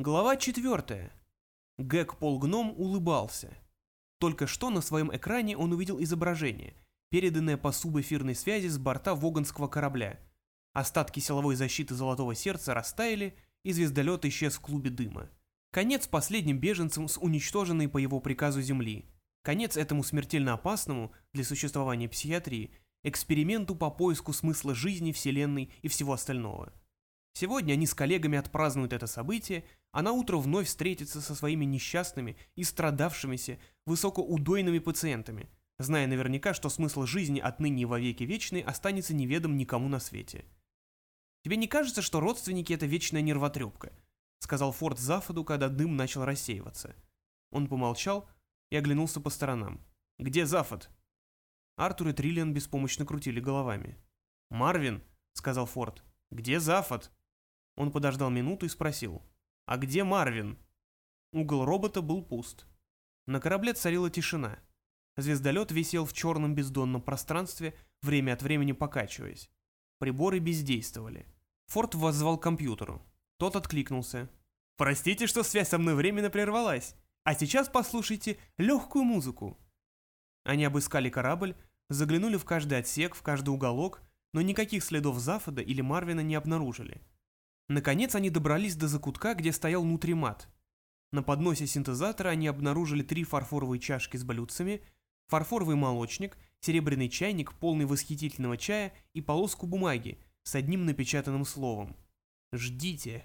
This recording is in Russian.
Глава четвертая. Гэг Полгном улыбался. Только что на своем экране он увидел изображение, переданное по субэфирной связи с борта Воганского корабля. Остатки силовой защиты Золотого Сердца растаяли, и звездолет исчез в клубе дыма. Конец последним беженцам с уничтоженной по его приказу Земли. Конец этому смертельно опасному для существования психиатрии эксперименту по поиску смысла жизни, Вселенной и всего остального. Сегодня они с коллегами отпразднуют это событие, а на утро вновь встретятся со своими несчастными и страдавшимися высокоудойными пациентами, зная наверняка, что смысл жизни отныне и во веки вечный останется неведом никому на свете. «Тебе не кажется, что родственники — это вечная нервотрепка?» — сказал Форд Зафоду, когда дым начал рассеиваться. Он помолчал и оглянулся по сторонам. «Где Зафод?» Артур и Триллиан беспомощно крутили головами. «Марвин», — сказал Форд, — «где Зафод?» Он подождал минуту и спросил. «А где Марвин?» Угол робота был пуст. На корабле царила тишина. Звездолет висел в черном бездонном пространстве, время от времени покачиваясь. Приборы бездействовали. Форд воззвал к компьютеру. Тот откликнулся. «Простите, что связь со мной временно прервалась. А сейчас послушайте легкую музыку». Они обыскали корабль, заглянули в каждый отсек, в каждый уголок, но никаких следов Зафода или Марвина не обнаружили. Наконец они добрались до закутка, где стоял нутримат. На подносе синтезатора они обнаружили три фарфоровые чашки с блюдцами, фарфоровый молочник, серебряный чайник, полный восхитительного чая и полоску бумаги с одним напечатанным словом. «Ждите».